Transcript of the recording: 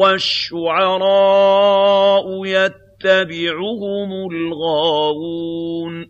وَالشُّعَرَاءُ يَتَّبِعُهُمُ الْغَاوُونَ